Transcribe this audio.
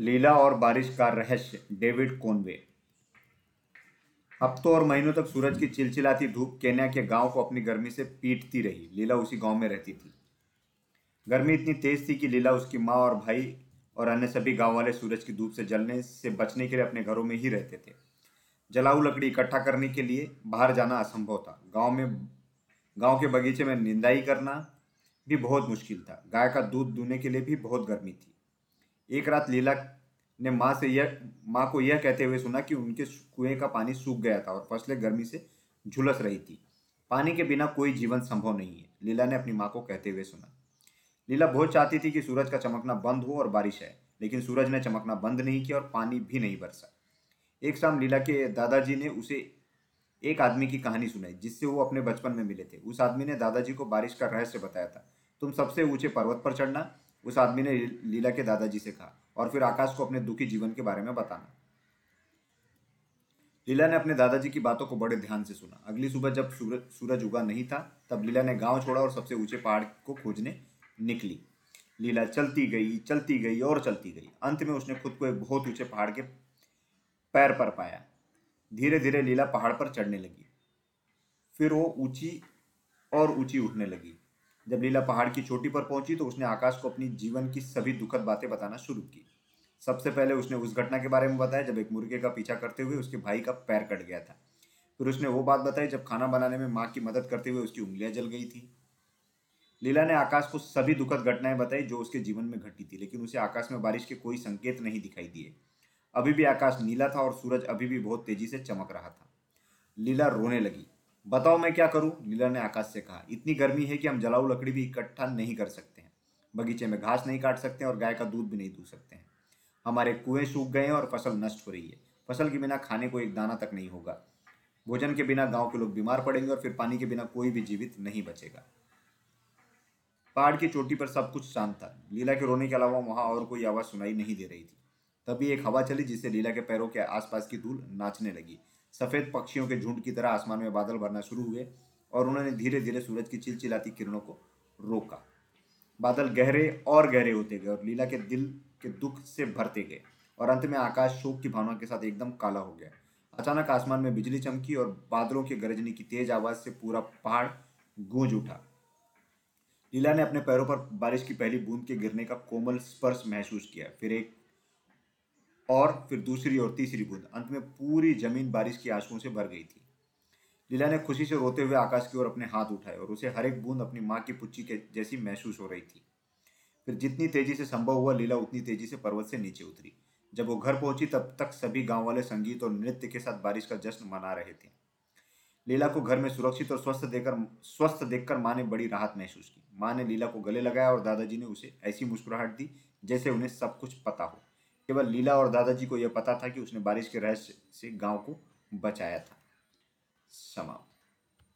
लीला और बारिश का रहस्य, डेविड कोनवे। हफ्तों और महीनों तक सूरज की चिलचिलाती धूप केन्या के गाँव को अपनी गर्मी से पीटती रही। लीला उसी गाँव में रहती थी। गर्मी इतनी तेज थी कि लीला उसकी माँ और भाई और अन्य सभी गाँव वाले सूरज की धूप से जलने से बचने के लिए अपने घरों में ही रहते थे। जलाऊ लकड़ी इकट्ठा करने के लिए बाहर जाना असंभव था। गाँव में, गाँव के बगीचे में निंदाई करना भी बहुत मुश्किल था। गाय का दूध दूने के लिए भी बहुत गर्मी थी। एक रात लीला ने माँ से यह, माँ को यह कहते हुए सुना कि उनके कुएँ का पानी सूख गया था और फ़सलें गर्मी से झुलस रही थी। पानी के बिना कोई जीवन संभव नहीं है, लीला ने अपनी माँ को कहते हुए सुना। लीला बहुत चाहती थी कि सूरज का चमकना बंद हो और बारिश है लेकिन सूरज ने चमकना बंद नहीं किया और पानी भी नहीं बरसा। एक शाम लीला के दादाजी ने उसे एक आदमी की कहानी सुनाई, जिससे वो अपने बचपन में मिले थे। उस आदमी ने दादाजी को बारिश का रहस्य बताया था, तुम सबसे ऊँचे पर्वत पर चढ़ना उस आदमी ने लीला के दादाजी से कहा और फिर आकाश को अपने दुखी जीवन के बारे में बताना। लीला ने अपने दादाजी की बातों को बड़े ध्यान से सुना। अगली सुबह जब सूरज सूरज उगा नहीं था, तब लीला ने गाँव छोड़ा और सबसे ऊँचे पहाड़ को खोजने निकली। लीला चलती गई चलती गई और चलती गई। अंत में उसने खुद को एक बहुत ऊँचे पहाड़ के पैर पर पाया। धीरे धीरे लीला पहाड़ पर चढ़ने लगी। फिर वो ऊँची और ऊँची उठने लगी। जब लीला पहाड़ की चोटी पर पहुँची तो उसने आकाश को अपनी जीवन की सभी दुखद बातें बताना शुरू की। सबसे पहले उसने उस घटना के बारे में बताया, जब एक मुर्गे का पीछा करते हुए उसके भाई का पैर कट गया था। फिर उसने वो बात बताई, जब खाना बनाने में माँ की मदद करते हुए उसकी उंगलियाँ जल गई थी। लीला ने आकाश को सभी दुखद घटनाएँ बताई, जो उसके जीवन में घटी थी, लेकिन उसे आकाश में बारिश के कोई संकेत नहीं दिखाई दिए। अभी भी आकाश नीला था और सूरज अभी भी बहुत तेज़ी से चमक रहा था। लीला रोने लगी। बताओ मैं क्या करूँ? लीला ने आकाश से कहा, इतनी गर्मी है कि हम जलाऊ लकड़ी भी इकट्ठा नहीं कर सकते हैं। बगीचे में घास नहीं काट सकते और गाय का दूध भी नहीं दूध सकते हैं। हमारे कुएँ सूख गए हैं और फ़सल नष्ट हो रही है। फ़सल के बिना खाने को एक दाना तक नहीं होगा। भोजन के बिना गाँव के लोग बीमार पड़ेंगे और फिर पानी के बिना कोई भी जीवित नहीं बचेगा। पहाड़ की चोटी पर सब कुछ शांत था। लीला के रोने के अलावा वहाँ और कोई आवाज़ सुनाई नहीं दे रही थी। तभी एक हवा चली जिससे लीला के पैरों के आसपास की धूल नाचने लगी। सफ़ेद पक्षियों के झुंड की तरह आसमान में बादल भरना शुरू हुए और उन्होंने धीरे धीरे सूरज की चिलचिलाती किरणों को रोका। बादल गहरे और गहरे होते गए और लीला के दिल के दुख से भरते गए और अंत में आकाश शोक की भावना के साथ एकदम काला हो गया। अचानक आसमान में बिजली चमकी और बादलों के गरजने की तेज आवाज़ से पूरा पहाड़ गूंज उठा। लीला ने अपने पैरों पर बारिश की पहली बूंद के गिरने का कोमल स्पर्श महसूस किया। फिर एक और फिर दूसरी और तीसरी बूंद। अंत में पूरी ज़मीन बारिश की आंसुओं से भर गई थी। लीला ने खुशी से रोते हुए आकाश की ओर अपने हाथ उठाए और उसे हर एक बूंद अपनी माँ की पुच्ची के जैसी महसूस हो रही थी। फिर जितनी तेज़ी से संभव हुआ लीला उतनी तेज़ी से पर्वत से नीचे उतरी। जब वो घर पहुँची, तब तक सभी गाँव वाले संगीत और नृत्य के साथ बारिश का जश्न मना रहे थे। लीला को घर में सुरक्षित और स्वस्थ देकर, स्वस्थ देखकर माँ ने बड़ी राहत महसूस की। माँ ने लीला को गले लगाया और दादाजी ने उसे ऐसी मुस्कुराहट दी जैसे उन्हें सब कुछ पता हो। केवल लीला और दादाजी को यह पता था कि उसने बारिश के रहस्य से गाँव को बचाया था। समाप्त।